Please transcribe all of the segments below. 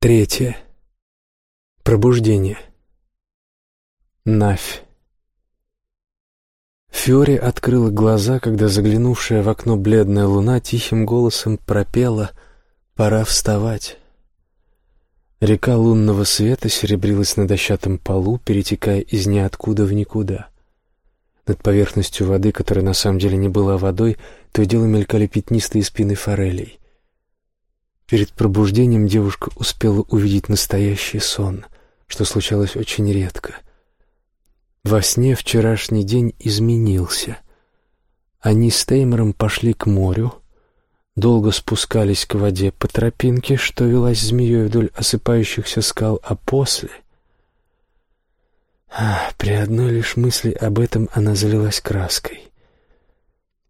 Третье. Пробуждение. Навь. Фьори открыла глаза, когда заглянувшая в окно бледная луна тихим голосом пропела «Пора вставать». Река лунного света серебрилась на дощатом полу, перетекая из ниоткуда в никуда. Над поверхностью воды, которая на самом деле не была водой, то и дело мелькали пятнистые спины форелей. Перед пробуждением девушка успела увидеть настоящий сон, что случалось очень редко. Во сне вчерашний день изменился. Они с Теймором пошли к морю, долго спускались к воде по тропинке, что велась змеей вдоль осыпающихся скал, а после... А, при одной лишь мысли об этом она залилась краской.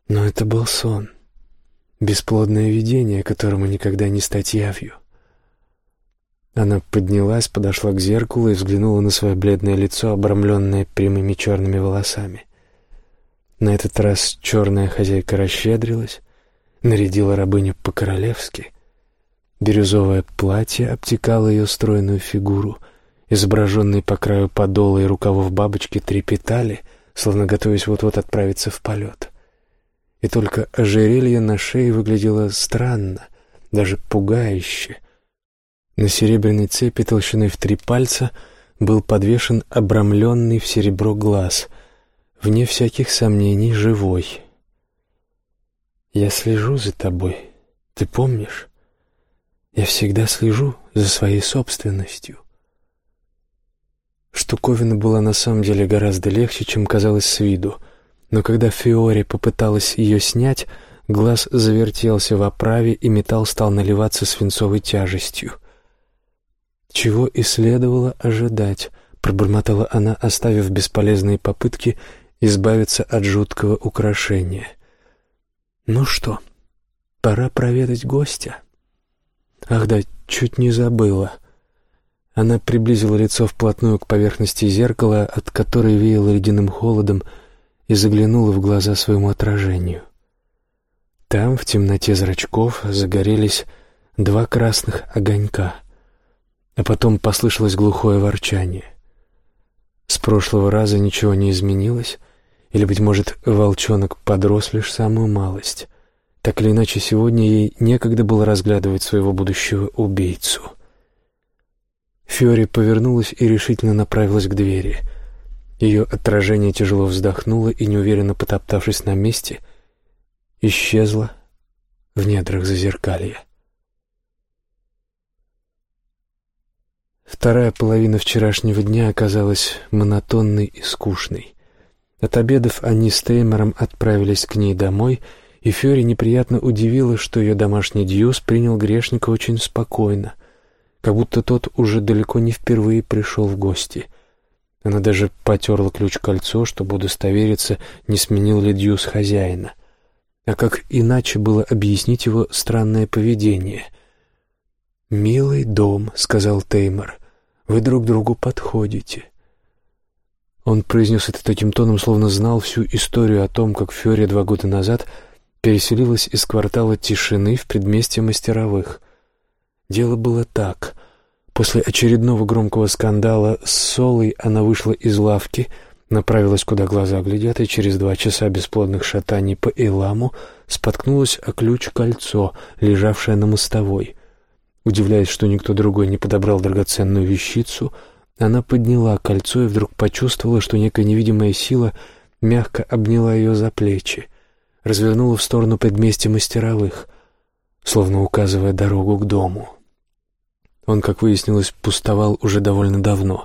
Но это был сон — бесплодное видение, которому никогда не стать явью. Она поднялась, подошла к зеркалу и взглянула на свое бледное лицо, обрамленное прямыми черными волосами. На этот раз черная хозяйка расщедрилась, нарядила рабыню по-королевски. Бирюзовое платье обтекало ее стройную фигуру, изображенные по краю подола и рукавов бабочки трепетали, словно готовясь вот-вот отправиться в полет — и только ожерелье на шее выглядело странно, даже пугающе. На серебряной цепи толщиной в три пальца был подвешен обрамленный в серебро глаз, вне всяких сомнений живой. «Я слежу за тобой, ты помнишь? Я всегда слежу за своей собственностью». Штуковина была на самом деле гораздо легче, чем казалось с виду — но когда Фиори попыталась ее снять, глаз завертелся в оправе, и металл стал наливаться свинцовой тяжестью. «Чего и следовало ожидать», — пробормотала она, оставив бесполезные попытки избавиться от жуткого украшения. «Ну что, пора проведать гостя?» «Ах да, чуть не забыла». Она приблизила лицо вплотную к поверхности зеркала, от которой веяло ледяным холодом, — и заглянула в глаза своему отражению. Там, в темноте зрачков, загорелись два красных огонька, а потом послышалось глухое ворчание. С прошлого раза ничего не изменилось, или, быть может, волчонок подрос лишь самую малость. Так или иначе, сегодня ей некогда было разглядывать своего будущего убийцу. Фьори повернулась и решительно направилась к двери — ее отражение тяжело вздохнуло и, неуверенно потоптавшись на месте, исчезло в недрах зазеркалья. Вторая половина вчерашнего дня оказалась монотонной и скучной. Отобедав они с Теймором отправились к ней домой, и Фиори неприятно удивила, что ее домашний Дьюс принял грешника очень спокойно, как будто тот уже далеко не впервые пришел в гости — она даже потерла ключ-кольцо, чтобы удостовериться, не сменил ли Дьюс хозяина. А как иначе было объяснить его странное поведение? «Милый дом», — сказал Теймор, — «вы друг другу подходите». Он произнес это таким тоном, словно знал всю историю о том, как Фёри два года назад переселилась из квартала тишины в предместье мастеровых. Дело было так — После очередного громкого скандала с Солой она вышла из лавки, направилась, куда глаза глядят, и через два часа бесплодных шатаний по Эламу споткнулась о ключ-кольцо, лежавшее на мостовой. Удивляясь, что никто другой не подобрал драгоценную вещицу, она подняла кольцо и вдруг почувствовала, что некая невидимая сила мягко обняла ее за плечи, развернула в сторону предместья мастеровых, словно указывая дорогу к дому. Он, как выяснилось, пустовал уже довольно давно.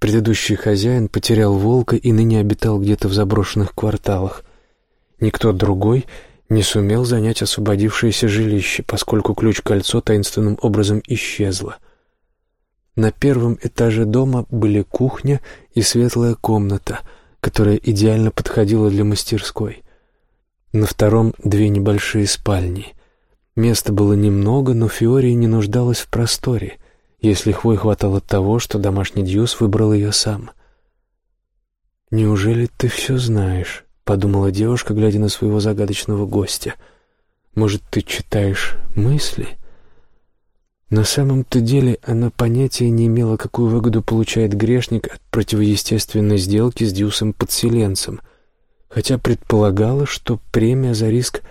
Предыдущий хозяин потерял волка и ныне обитал где-то в заброшенных кварталах. Никто другой не сумел занять освободившееся жилище, поскольку ключ-кольцо таинственным образом исчезло. На первом этаже дома были кухня и светлая комната, которая идеально подходила для мастерской. На втором — две небольшие спальни — Места было немного, но Фиори не нуждалась в просторе, ей с лихвой хватало того, что домашний Дьюс выбрал ее сам. «Неужели ты все знаешь?» — подумала девушка, глядя на своего загадочного гостя. «Может, ты читаешь мысли?» На самом-то деле она понятия не имела, какую выгоду получает грешник от противоестественной сделки с Дьюсом-подселенцем, хотя предполагала, что премия за риск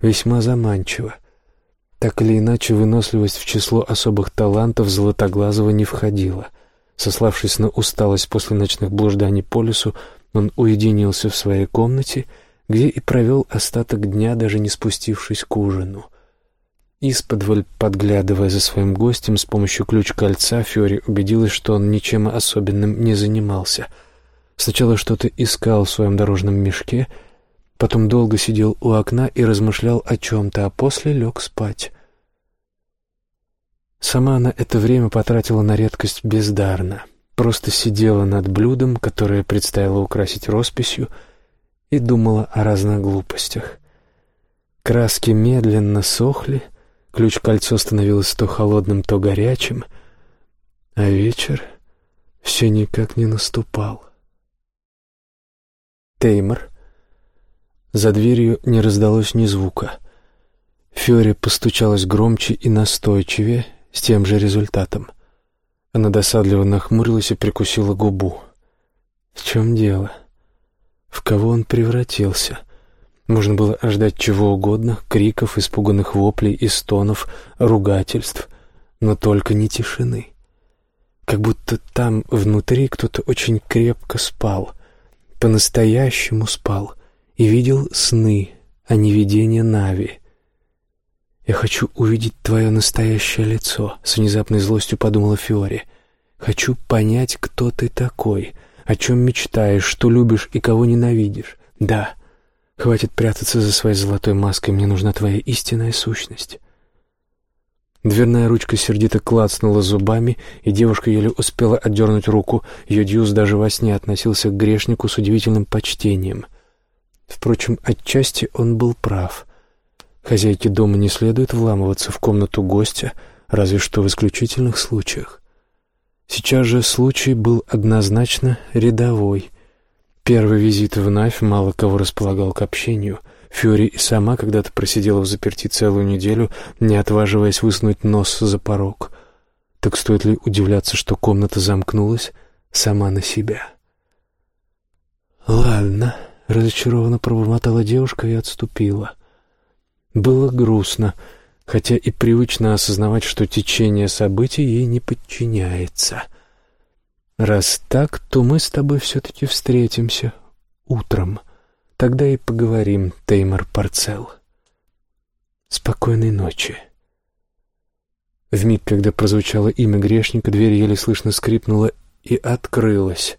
весьма заманчива. Так или иначе, выносливость в число особых талантов Золотоглазого не входила. Сославшись на усталость после ночных блужданий по лесу, он уединился в своей комнате, где и провел остаток дня, даже не спустившись к ужину. Исподволь, подглядывая за своим гостем с помощью ключ-кольца, Фьори убедилась, что он ничем особенным не занимался. Сначала что-то искал в своем дорожном мешке — Потом долго сидел у окна и размышлял о чем-то, а после лег спать. Сама она это время потратила на редкость бездарно. Просто сидела над блюдом, которое предстояло украсить росписью, и думала о разных глупостях. Краски медленно сохли, ключ-кольцо становилось то холодным, то горячим, а вечер все никак не наступал. Теймор за дверью не раздалось ни звука. Фьори постучалась громче и настойчивее, с тем же результатом. Она досадливо нахмурилась и прикусила губу. В чем дело? В кого он превратился? Можно было ожидать чего угодно, криков, испуганных воплей и стонов, ругательств, но только не тишины. Как будто там, внутри, кто-то очень крепко спал, по-настоящему спал — и видел сны, а не видение Нави. «Я хочу увидеть твое настоящее лицо», — с внезапной злостью подумала Фиори. «Хочу понять, кто ты такой, о чем мечтаешь, что любишь и кого ненавидишь. Да, хватит прятаться за своей золотой маской, мне нужна твоя истинная сущность». Дверная ручка сердито клацнула зубами, и девушка еле успела отдернуть руку. Ее дьюз даже во сне относился к грешнику с удивительным почтением. Впрочем, отчасти он был прав. Хозяйке дома не следует вламываться в комнату гостя, разве что в исключительных случаях. Сейчас же случай был однозначно рядовой. Первый визит в Навь мало кого располагал к общению. Фьюри и сама когда-то просидела в заперти целую неделю, не отваживаясь высунуть нос за порог. Так стоит ли удивляться, что комната замкнулась сама на себя? «Ладно», Разочарованно пробормотала девушка и отступила. Было грустно, хотя и привычно осознавать, что течение событий ей не подчиняется. «Раз так, то мы с тобой все-таки встретимся утром. Тогда и поговорим, Теймор Парцел. Спокойной ночи». В миг, когда прозвучало имя грешника, дверь еле слышно скрипнула и открылась.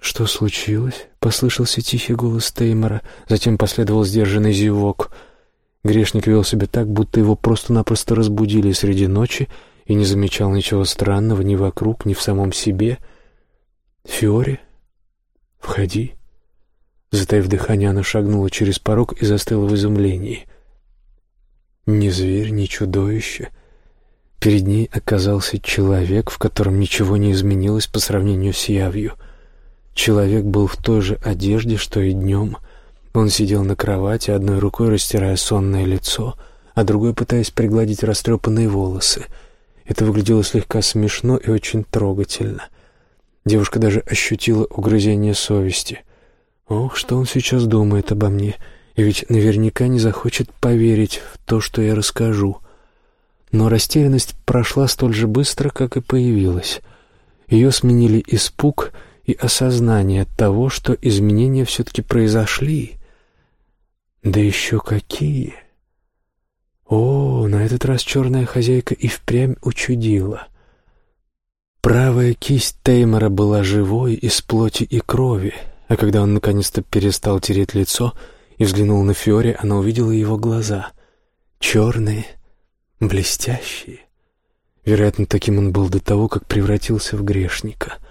«Что случилось?» — послышался тихий голос Теймора, затем последовал сдержанный зевок. Грешник вел себя так, будто его просто-напросто разбудили среди ночи и не замечал ничего странного ни вокруг, ни в самом себе. «Фиори? Входи». Затаив дыхание, она шагнула через порог и застыла в изумлении. Ни зверь, ни чудовище. Перед ней оказался человек, в котором ничего не изменилось по сравнению с явью — Человек был в той же одежде, что и днем. Он сидел на кровати, одной рукой растирая сонное лицо, а другой пытаясь пригладить растрепанные волосы. Это выглядело слегка смешно и очень трогательно. Девушка даже ощутила угрызение совести. «Ох, что он сейчас думает обо мне, и ведь наверняка не захочет поверить в то, что я расскажу». Но растерянность прошла столь же быстро, как и появилась. Ее сменили испуг — и осознание того, что изменения все-таки произошли. Да еще какие! О, на этот раз черная хозяйка и впрямь учудила. Правая кисть Теймора была живой из плоти и крови, а когда он наконец-то перестал тереть лицо и взглянул на Фиоре, она увидела его глаза. Черные, блестящие. Вероятно, таким он был до того, как превратился в грешника —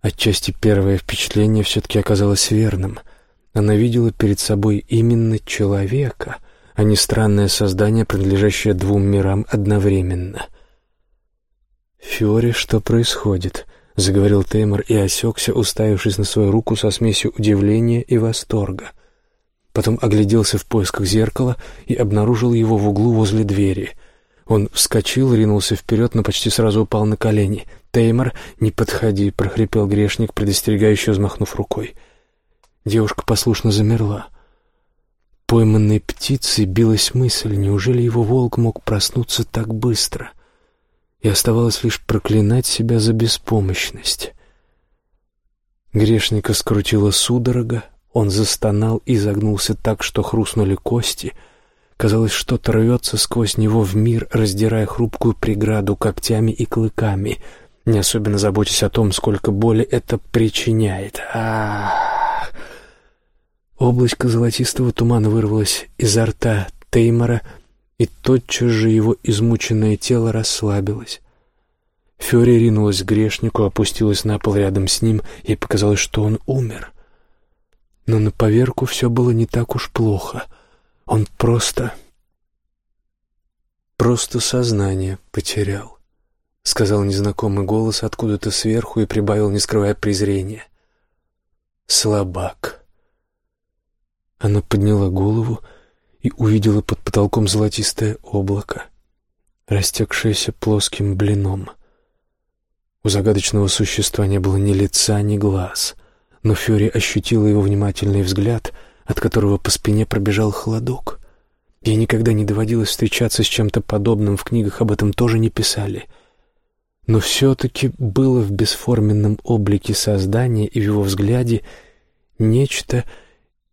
Отчасти первое впечатление все-таки оказалось верным. Она видела перед собой именно человека, а не странное создание, принадлежащее двум мирам одновременно. «Фиори, что происходит?» — заговорил Теймор и осекся, уставившись на свою руку со смесью удивления и восторга. Потом огляделся в поисках зеркала и обнаружил его в углу возле двери. Он вскочил, ринулся вперед, но почти сразу упал на колени. «Теймор, не подходи!» — прохрипел грешник, предостерегающе взмахнув рукой. Девушка послушно замерла. Пойманной птицей билась мысль, неужели его волк мог проснуться так быстро? И оставалось лишь проклинать себя за беспомощность. Грешника скрутила судорога, он застонал и загнулся так, что хрустнули кости. Казалось, что-то рвется сквозь него в мир, раздирая хрупкую преграду когтями и клыками, не особенно заботясь о том, сколько боли это причиняет. Ах! Облачко золотистого тумана вырвалось изо рта Теймора, и тотчас же его измученное тело расслабилось. Фёри ринулась к грешнику, опустилась на пол рядом с ним, и показалось, что он умер. Но на поверку все было не так уж плохо. Он просто... просто сознание потерял, — сказал незнакомый голос откуда-то сверху и прибавил, не скрывая презрения. «Слабак». Она подняла голову и увидела под потолком золотистое облако, растекшееся плоским блином — у загадочного существа не было ни лица, ни глаз, но Фьори ощутила его внимательный взгляд, от которого по спине пробежал холодок. Ей никогда не доводилось встречаться с чем-то подобным, в книгах об этом тоже не писали. Но все-таки было в бесформенном облике создания и в его взгляде нечто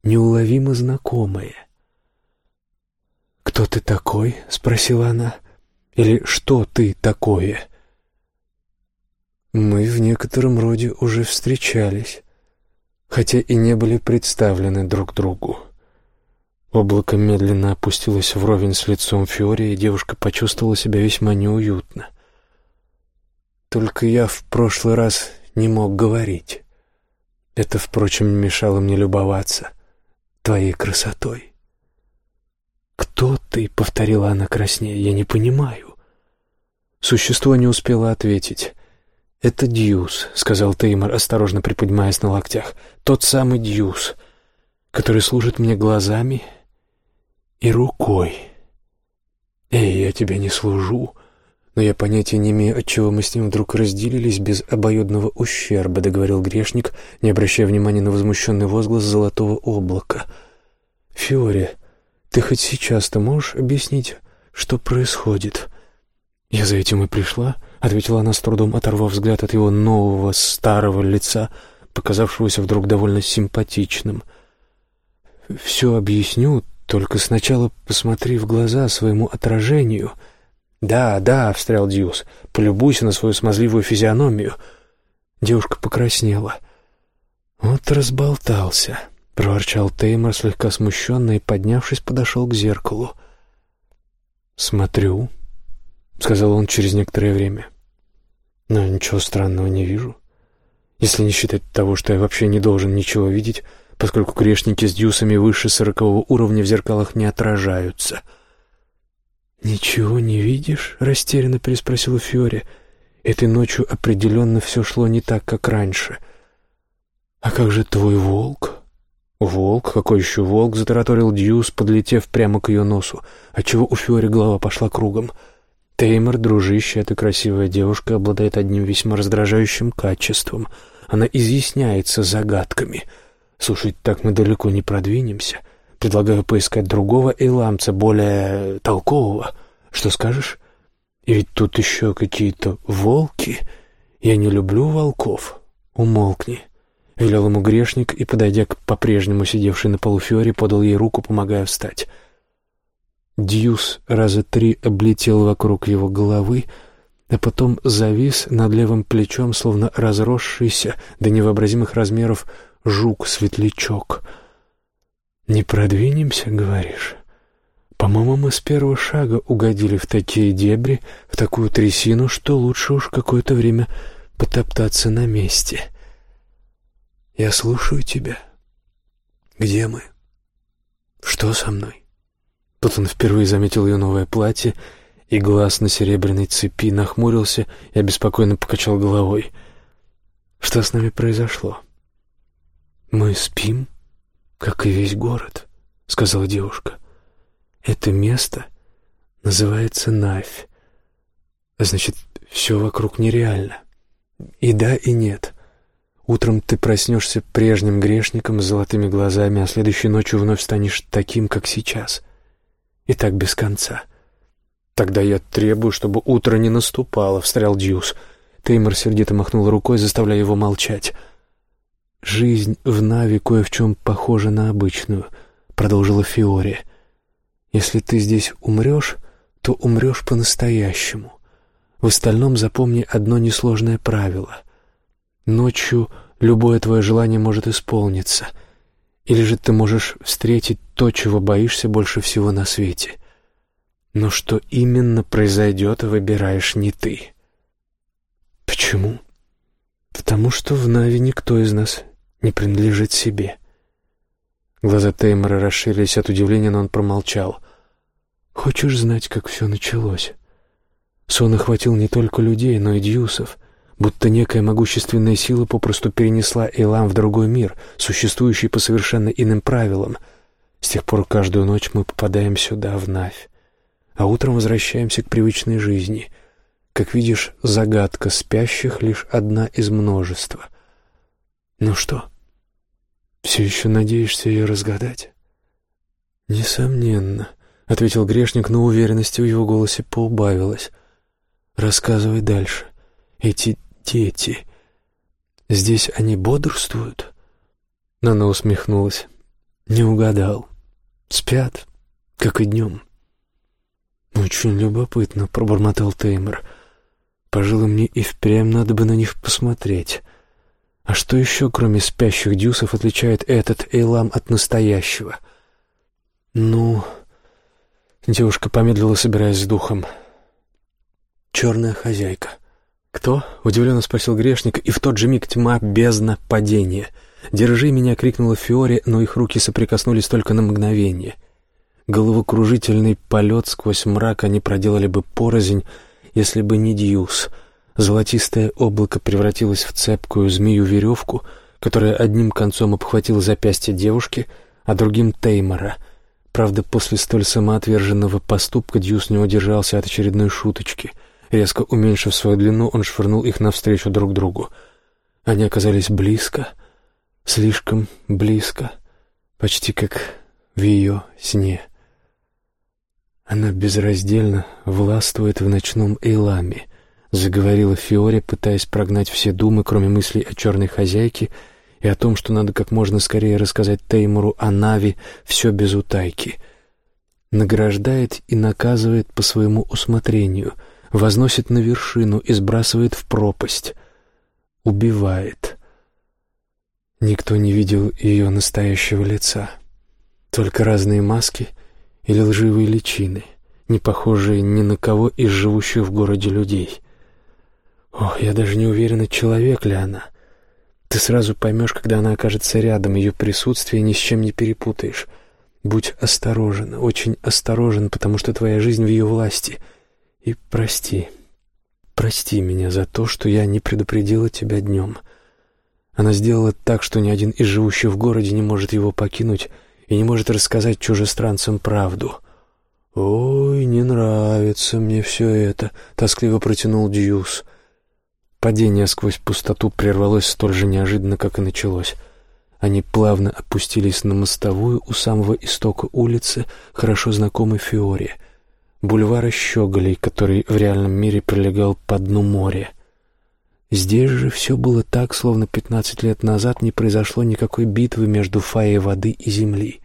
неуловимо знакомое. «Кто ты такой?» — спросила она. «Или что ты такое?» Мы в некотором роде уже встречались, хотя и не были представлены друг другу. Облако медленно опустилось вровень с лицом Фиори, и девушка почувствовала себя весьма неуютно. Только я в прошлый раз не мог говорить. Это, впрочем, не мешало мне любоваться твоей красотой. «Кто ты?» — повторила она краснея. «Я не понимаю». Существо не успело ответить. «Это Дьюс», — сказал Теймор, осторожно приподнимаясь на локтях. «Тот самый Дьюс, который служит мне глазами и рукой. Эй, я тебе не служу, но я понятия не имею, отчего мы с ним вдруг разделились без обоюдного ущерба», — договорил грешник, не обращая внимания на возмущенный возглас золотого облака. «Фиори, ты хоть сейчас-то можешь объяснить, что происходит?» «Я за этим и пришла», — ответила она с трудом, оторвав взгляд от его нового старого лица, показавшегося вдруг довольно симпатичным. «Все объясню, только сначала посмотри в глаза своему отражению». «Да, да», — встрял Дьюс, — «полюбуйся на свою смазливую физиономию». Девушка покраснела. «Вот разболтался», — проворчал Теймор, слегка смущенно, и, поднявшись, подошел к зеркалу. «Смотрю», — сказал он через некоторое время. «Но ничего странного не вижу. Если не считать того, что я вообще не должен ничего видеть, поскольку грешники с дюсами выше сорокового уровня в зеркалах не отражаются». «Ничего не видишь?» — растерянно переспросила Фиори. «Этой ночью определенно все шло не так, как раньше. А как же твой волк?» «Волк? Какой еще волк?» — затараторил Дьюс, подлетев прямо к ее носу, отчего у Фиори голова пошла кругом. Теймор, дружище, эта красивая девушка обладает одним весьма раздражающим качеством. Она изъясняется загадками. Слушай, так мы далеко не продвинемся. Предлагаю поискать другого эйламца, более толкового. Что скажешь? И ведь тут еще какие-то волки. Я не люблю волков. Умолкни. Велел ему грешник и, подойдя к по-прежнему сидевшей на полу Фиоре, подал ей руку, помогая встать. Дьюс раза три облетел вокруг его головы, а потом завис над левым плечом, словно разросшийся до невообразимых размеров жук-светлячок. «Не продвинемся, говоришь? По-моему, мы с первого шага угодили в такие дебри, в такую трясину, что лучше уж какое-то время потоптаться на месте. Я слушаю тебя. Где мы? Что со мной?» Тут он впервые заметил ее новое платье, и глаз на серебряной цепи нахмурился и обеспокоенно покачал головой. «Что с нами произошло?» «Мы спим, как и весь город», — сказала девушка. «Это место Называется Навь. Значит, все вокруг нереально. И да, и нет. Утром ты проснешься прежним грешником с золотыми глазами, а следующей ночью вновь станешь таким, как сейчас. И так без конца. Тогда я требую, чтобы утро не наступало, — встрял Дьюс. Теймор сердито махнул рукой, заставляя его молчать. «Жизнь в Нави кое в чем похожа на обычную», — продолжила Фиори. «Если ты здесь умрешь, то умрешь по-настоящему. В остальном запомни одно несложное правило. Ночью любое твое желание может исполниться, или же ты можешь встретить то, чего боишься больше всего на свете. Но что именно произойдет, выбираешь не ты. Почему? Потому что в Нави никто из нас не принадлежит себе. Глаза Теймора расширились от удивления, но он промолчал. Хочешь знать, как все началось? Сон охватил не только людей, но и дьюсов, будто некая могущественная сила попросту перенесла Эйлам в другой мир, существующий по совершенно иным правилам. С тех пор каждую ночь мы попадаем сюда, в Навь, а утром возвращаемся к привычной жизни. Как видишь, загадка спящих — лишь одна из множества. Ну что, все еще надеешься ее разгадать? Несомненно. — ответил грешник, но уверенности в его голосе поубавилась. «Рассказывай дальше. Эти дети... Здесь они бодрствуют?» Она усмехнулась. «Не угадал. Спят, как и днем». «Очень любопытно», — пробормотал Теймор. «Пожалуй, мне и впрямь надо бы на них посмотреть. А что еще, кроме спящих дюсов, отличает этот Эйлам от настоящего?» «Ну...» Девушка помедлила, собираясь с духом. «Черная хозяйка». «Кто?» — удивленно спросил грешник, и в тот же миг тьма, бездна, падение. «Держи меня!» — крикнула Фиоре, но их руки соприкоснулись только на мгновение. Головокружительный полет сквозь мрак они проделали бы порознь, если бы не Дьюс. Золотистое облако превратилось в цепкую змею-веревку, которая одним концом обхватила запястье девушки, а другим — Теймора — Правда, после столь самоотверженного поступка Дьюс не удержался от очередной шуточки. Резко уменьшив свою длину, он швырнул их навстречу друг другу. Они оказались близко, слишком близко, почти как в ее сне. Она безраздельно властвует в ночном Эйламе, заговорила Фиоре, пытаясь прогнать все думы, кроме мыслей о черной хозяйке — и о том, что надо как можно скорее рассказать Теймуру о Нави все без утайки. Награждает и наказывает по своему усмотрению, возносит на вершину и сбрасывает в пропасть. Убивает. Никто не видел ее настоящего лица. Только разные маски или лживые личины, не похожие ни на кого из живущих в городе людей. Ох, я даже не уверена, человек ли она — ты сразу поймешь, когда она окажется рядом, ее присутствие ни с чем не перепутаешь. Будь осторожен, очень осторожен, потому что твоя жизнь в ее власти. И прости, прости меня за то, что я не предупредила тебя днем. Она сделала так, что ни один из живущих в городе не может его покинуть и не может рассказать чужестранцам правду. «Ой, не нравится мне все это», — тоскливо протянул Дьюс. Падение сквозь пустоту прервалось столь же неожиданно, как и началось. Они плавно опустились на мостовую у самого истока улицы, хорошо знакомой Фиоре, бульвара Щеголей, который в реальном мире пролегал по дну моря. Здесь же все было так, словно пятнадцать лет назад не произошло никакой битвы между фаей воды и земли.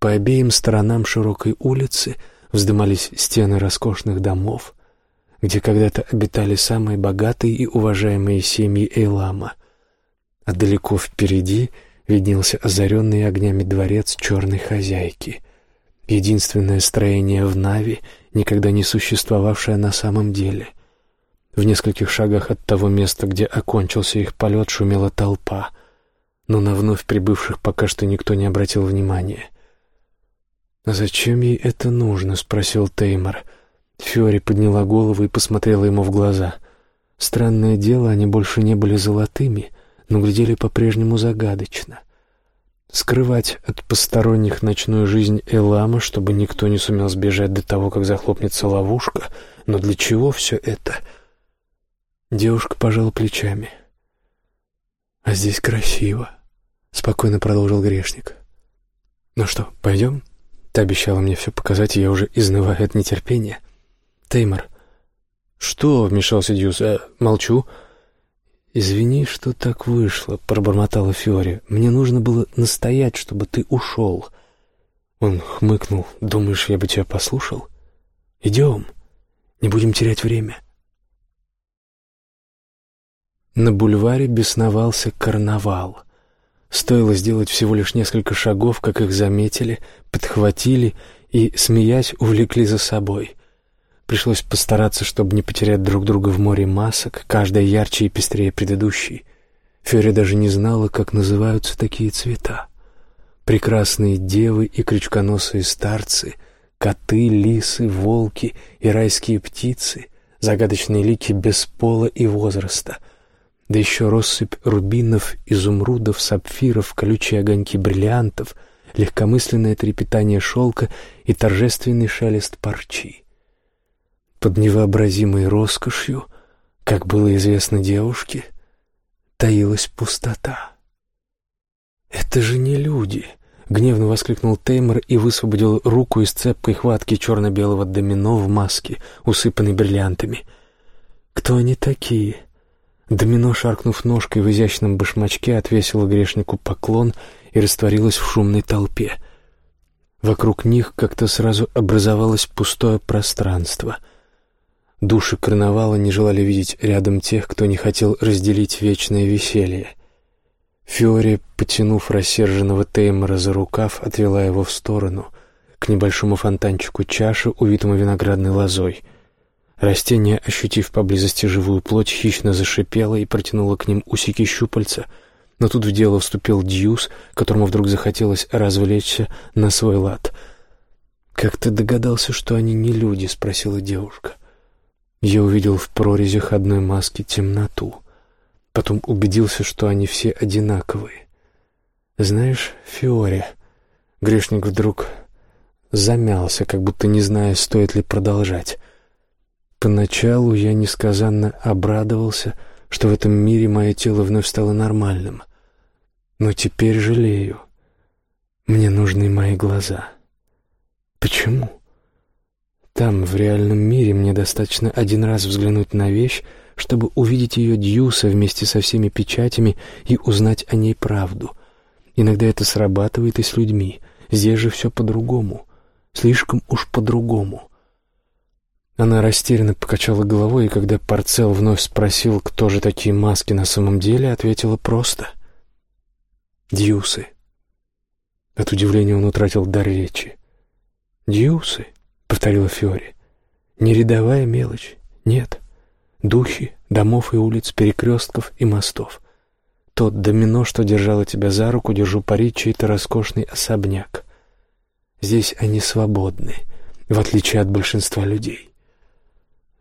По обеим сторонам широкой улицы вздымались стены роскошных домов — где когда-то обитали самые богатые и уважаемые семьи Эйлама, а далеко впереди виднелся озаренный огнями дворец черной хозяйки, единственное строение в Нави, никогда не существовавшее на самом деле. В нескольких шагах от того места, где окончился их полет, шумела толпа, но на вновь прибывших пока что никто не обратил внимания. «А зачем ей это нужно?» — спросил Теймор — Фиори подняла голову и посмотрела ему в глаза. Странное дело, они больше не были золотыми, но глядели по-прежнему загадочно. Скрывать от посторонних ночную жизнь Элама, чтобы никто не сумел сбежать до того, как захлопнется ловушка. Но для чего все это? Девушка пожала плечами. «А здесь красиво», — спокойно продолжил грешник. «Ну что, пойдем?» Ты обещала мне все показать, и я уже изнываю от нетерпения. Теймор. «Что?» — вмешался Дьюс. «Э, «Молчу». «Извини, что так вышло», — пробормотала Фиори. «Мне нужно было настоять, чтобы ты ушел». Он хмыкнул. «Думаешь, я бы тебя послушал? Идем. Не будем терять время». На бульваре бесновался карнавал. Стоило сделать всего лишь несколько шагов, как их заметили, подхватили и, смеясь, увлекли за собой. Пришлось постараться, чтобы не потерять друг друга в море масок, каждая ярче и пестрее предыдущей. Фёри даже не знала, как называются такие цвета. Прекрасные девы и крючконосые старцы, коты, лисы, волки и райские птицы, загадочные лики без пола и возраста, да еще россыпь рубинов, изумрудов, сапфиров, колючие огоньки бриллиантов, легкомысленное трепетание шелка и торжественный шелест парчи. Под невообразимой роскошью, как было известно девушке, таилась пустота. «Это же не люди!» — гневно воскликнул Теймор и высвободил руку из цепкой хватки черно-белого домино в маске, усыпанной бриллиантами. «Кто они такие?» Домино, шаркнув ножкой в изящном башмачке, отвесило грешнику поклон и растворилась в шумной толпе. Вокруг них как-то сразу образовалось пустое пространство — Души карнавала не желали видеть рядом тех, кто не хотел разделить вечное веселье. Фиори, потянув рассерженного Теймора за рукав, отвела его в сторону, к небольшому фонтанчику чаши, увитому виноградной лозой. Растение, ощутив поблизости живую плоть, хищно зашипело и протянуло к ним усики щупальца, но тут в дело вступил Дьюс, которому вдруг захотелось развлечься на свой лад. «Как ты догадался, что они не люди?» — спросила девушка. — я увидел в прорезях одной маски темноту. Потом убедился, что они все одинаковые. Знаешь, Фиоре, грешник вдруг замялся, как будто не зная, стоит ли продолжать. Поначалу я несказанно обрадовался, что в этом мире мое тело вновь стало нормальным. Но теперь жалею. Мне нужны мои глаза. Почему? Там, в реальном мире, мне достаточно один раз взглянуть на вещь, чтобы увидеть ее Дьюса вместе со всеми печатями и узнать о ней правду. Иногда это срабатывает и с людьми. Здесь же все по-другому. Слишком уж по-другому. Она растерянно покачала головой, и когда Парцел вновь спросил, кто же такие маски на самом деле, ответила просто «Дьюсы». От удивления он утратил дар речи. «Дьюсы?» — повторила Фиори. «Не рядовая мелочь. Нет. Духи домов и улиц, перекрестков и мостов. Тот домино, что держало тебя за руку, держу пари, чей-то роскошный особняк. Здесь они свободны, в отличие от большинства людей».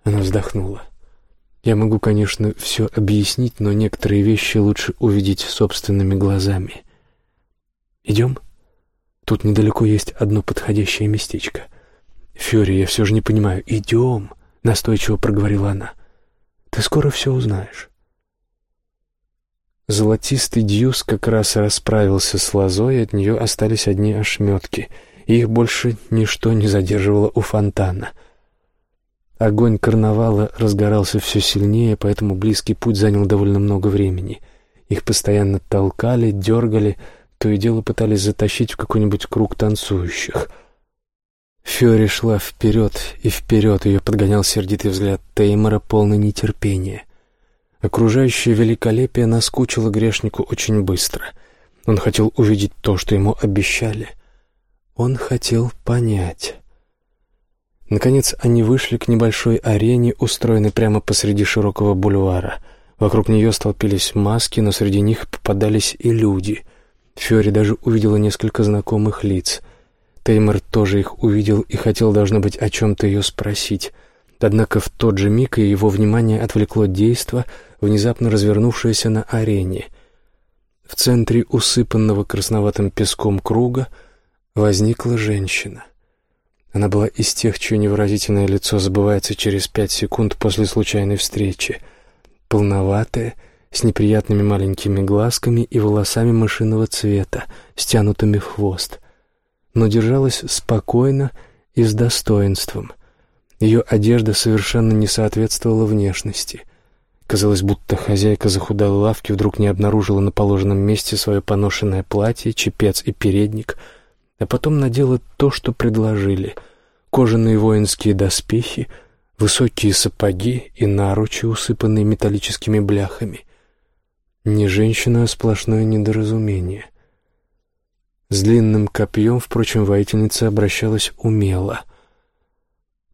Она вздохнула. «Я могу, конечно, все объяснить, но некоторые вещи лучше увидеть собственными глазами. Идем? Тут недалеко есть одно подходящее местечко». «Фьюри, я все же не понимаю. Идем», — настойчиво проговорила она. «Ты скоро все узнаешь». Золотистый дьюс как раз расправился с лозой, и от нее остались одни ошметки, их больше ничто не задерживало у фонтана. Огонь карнавала разгорался все сильнее, поэтому близкий путь занял довольно много времени. Их постоянно толкали, дергали, то и дело пытались затащить в какой-нибудь круг танцующих — Фьори шла вперед и вперед, ее подгонял сердитый взгляд Теймора, полный нетерпения. Окружающее великолепие наскучило грешнику очень быстро. Он хотел увидеть то, что ему обещали. Он хотел понять. Наконец они вышли к небольшой арене, устроенной прямо посреди широкого бульвара. Вокруг нее столпились маски, но среди них попадались и люди. Фьори даже увидела несколько знакомых лиц — Теймор тоже их увидел и хотел, должно быть, о чем-то ее спросить. Однако в тот же миг его внимание отвлекло действо, внезапно развернувшееся на арене. В центре усыпанного красноватым песком круга возникла женщина. Она была из тех, чье невыразительное лицо забывается через пять секунд после случайной встречи. Полноватая, с неприятными маленькими глазками и волосами мышиного цвета, стянутыми в хвост. Но держалась спокойно и с достоинством. Ее одежда совершенно не соответствовала внешности. Казалось, будто хозяйка захудалой лавки вдруг не обнаружила на положенном месте свое поношенное платье, чепец и передник — а потом надела то, что предложили — кожаные воинские доспехи, высокие сапоги и наручи, усыпанные металлическими бляхами. Не женщина, а сплошное недоразумение. С длинным копьем, впрочем, воительница обращалась умело.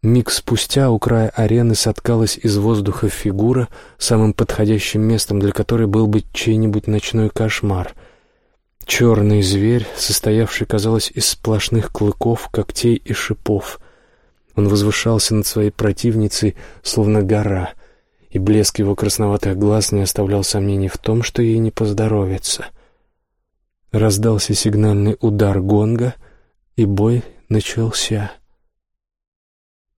Миг спустя у края арены соткалась из воздуха фигура, самым подходящим местом для которой был бы чей-нибудь ночной кошмар — Черный зверь, состоявший, казалось, из сплошных клыков, когтей и шипов. Он возвышался над своей противницей, словно гора, и блеск его красноватых глаз не оставлял сомнений в том, что ей не поздоровится. Раздался сигнальный удар гонга, и бой начался.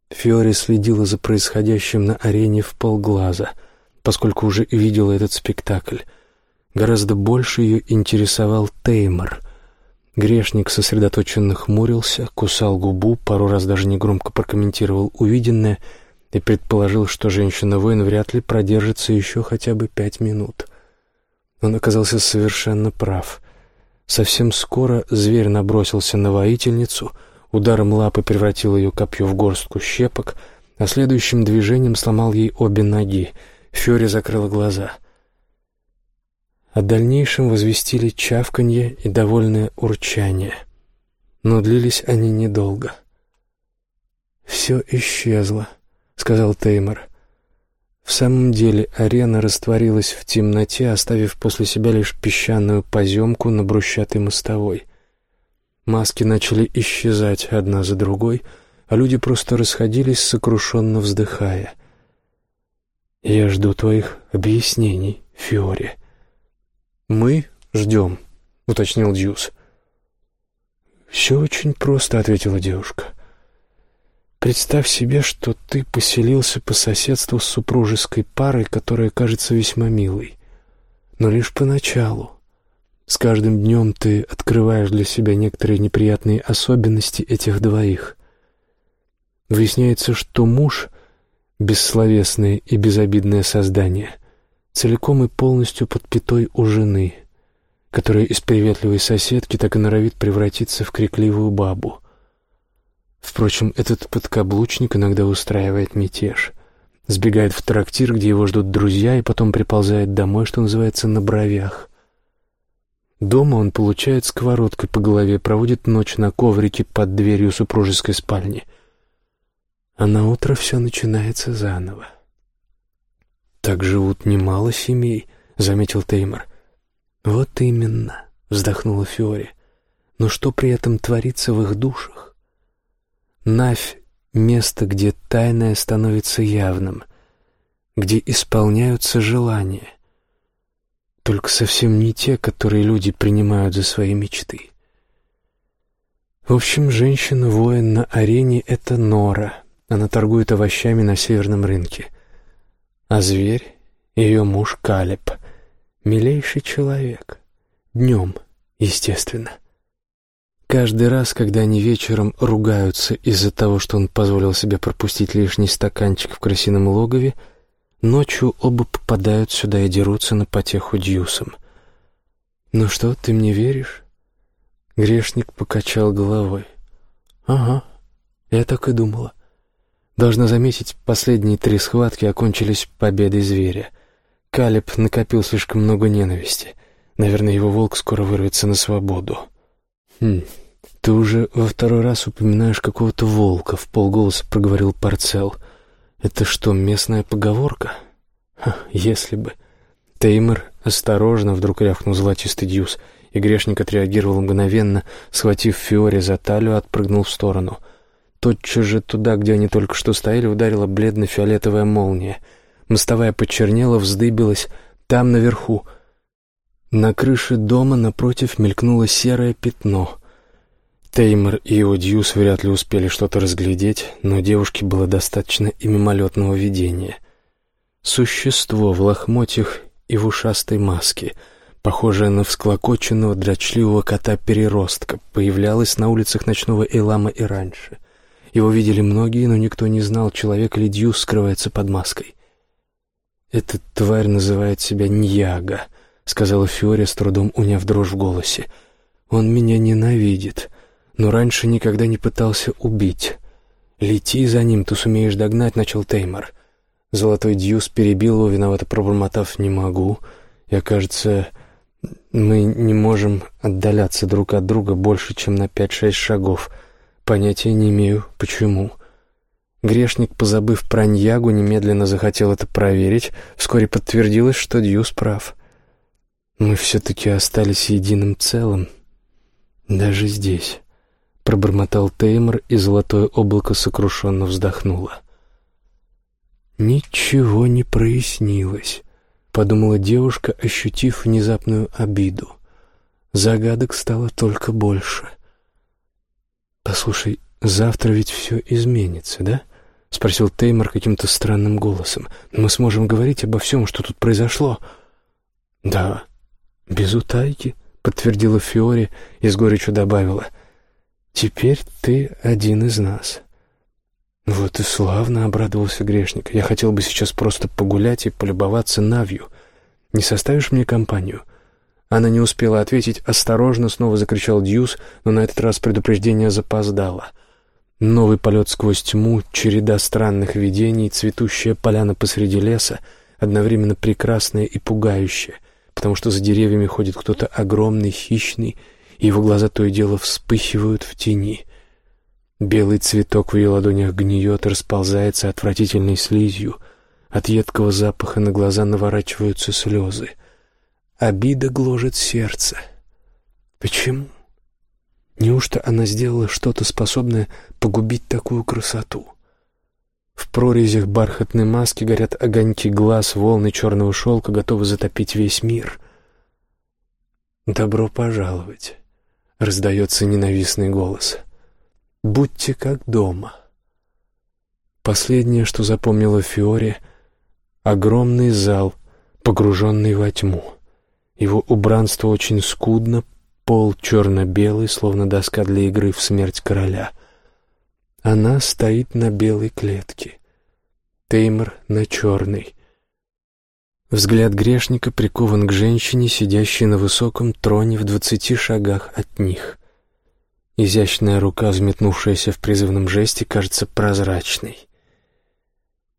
Фиори следила за происходящим на арене в полглаза, поскольку уже видела этот спектакль — Гораздо больше ее интересовал Теймор. Грешник сосредоточенно хмурился, кусал губу, пару раз даже негромко прокомментировал увиденное и предположил, что женщина-воин вряд ли продержится еще хотя бы пять минут. Он оказался совершенно прав. Совсем скоро зверь набросился на воительницу, ударом лапы превратил ее копье в горстку щепок, а следующим движением сломал ей обе ноги. Фьори закрыла глаза — о дальнейшем возвестили чавканье и довольное урчание. Но длились они недолго. «Все исчезло», — сказал Теймор. В самом деле арена растворилась в темноте, оставив после себя лишь песчаную поземку на брусчатой мостовой. Маски начали исчезать одна за другой, а люди просто расходились, сокрушенно вздыхая. «Я жду твоих объяснений, Фиори», «Мы ждем», — уточнил Дьюс. «Все очень просто», — ответила девушка. «Представь себе, что ты поселился по соседству с супружеской парой, которая кажется весьма милой. Но лишь поначалу. С каждым днем ты открываешь для себя некоторые неприятные особенности этих двоих. Выясняется, что муж — бессловесное и безобидное создание — целиком и полностью под пятой у жены, которая из приветливой соседки так и норовит превратиться в крикливую бабу. Впрочем, этот подкаблучник иногда устраивает мятеж. Сбегает в трактир, где его ждут друзья, и потом приползает домой, что называется, на бровях. Дома он получает сковородкой по голове, проводит ночь на коврике под дверью супружеской спальни. А на утро все начинается заново. «Так живут немало семей», — заметил Теймор. «Вот именно», — вздохнула Фиори. «Но что при этом творится в их душах? Навь — место, где тайное становится явным, где исполняются желания, только совсем не те, которые люди принимают за свои мечты. В общем, женщина-воин на арене — это Нора. Она торгует овощами на северном рынке — а зверь — ее муж Калеб, милейший человек. Днем, естественно. Каждый раз, когда они вечером ругаются из-за того, что он позволил себе пропустить лишний стаканчик в крысином логове, ночью оба попадают сюда и дерутся на потеху Дьюсом. «Ну что, ты мне веришь?» Грешник покачал головой. «Ага, я так и думала. Должна заметить, последние три схватки окончились победой зверя. Калиб накопил слишком много ненависти. Наверное, его волк скоро вырвется на свободу. «Хм, ты уже во второй раз упоминаешь какого-то волка», — в полголоса проговорил Парцел. «Это что, местная поговорка?» Ха, «Если бы». Теймер осторожно вдруг рявкнул золотистый дьюс, и грешник отреагировал мгновенно, схватив Фиори за талию, отпрыгнул в сторону — Тотчас же туда, где они только что стояли, ударила бледно-фиолетовая молния. Мостовая почернела, вздыбилась. Там, наверху... На крыше дома напротив мелькнуло серое пятно. Теймор и его Дьюс вряд ли успели что-то разглядеть, но девушке было достаточно и мимолетного видения. Существо в лохмотьях и в ушастой маске, похожее на всклокоченного дрочливого кота-переростка, появлялось на улицах ночного Элама и раньше. Его видели многие, но никто не знал, человек или Дьюс скрывается под маской. Эта тварь называет себя Ньяга —— сказала Фиори, с трудом уняв дрожь в голосе. «Он меня ненавидит, но раньше никогда не пытался убить. Лети за ним, ты сумеешь догнать», — начал Теймор. Золотой Дьюс перебил его, виновато пробормотав «не могу». Я, кажется, мы не можем отдаляться друг от друга больше, чем на пять-шесть шагов. Понятия не имею, почему». Грешник, позабыв про Ньягу, немедленно захотел это проверить. Вскоре подтвердилось, что Дьюс прав. Мы все-таки остались единым целым. Даже здесь. Пробормотал Теймор, и золотое облако сокрушенно вздохнуло. «Ничего не прояснилось», — подумала девушка, ощутив внезапную обиду. Загадок стало только больше. «Послушай, завтра ведь все изменится, да?» — спросил Теймор каким-то странным голосом. «Мы сможем говорить обо всем, что тут произошло?» «Да», «Без утайки», — подтвердила Фиори и с горечью добавила. «Теперь ты один из нас». «Вот и славно», — обрадовался грешник. «Я хотел бы сейчас просто погулять и полюбоваться Навью. Не составишь мне компанию?» Она не успела ответить. «Осторожно!» — снова закричал Дьюс, но на этот раз предупреждение запоздало. Новый полет сквозь тьму, череда странных видений, цветущая поляна посреди леса, одновременно прекрасная и пугающая — потому что за деревьями ходит кто-то огромный, хищный, его глаза то и дело вспыхивают в тени. Белый цветок в ее ладонях гниет, расползается отвратительной слизью. От едкого запаха на глаза наворачиваются слезы. Обида гложет сердце. Почему? Неужто она сделала что-то, способное погубить такую красоту? В прорезях бархатной маски горят огоньки глаз, волны черного шелка готовы затопить весь мир. «Добро пожаловать!» — раздается ненавистный голос. «Будьте как дома!» Последнее, что запомнила Фиоре — огромный зал, погруженный во тьму. Его убранство очень скудно, пол черно-белый, словно доска для игры в смерть короля — она стоит на белой клетке. Теймор на черной. Взгляд грешника прикован к женщине, сидящей на высоком троне в двадцати шагах от них. Изящная рука, взметнувшаяся в призывном жесте, кажется прозрачной.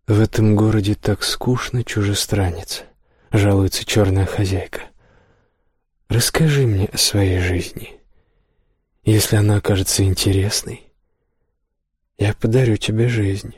«В этом городе так скучно, чужестранец», — жалуется черная хозяйка. «Расскажи мне о своей жизни. Если она окажется интересной, я подарю тебе жизнь.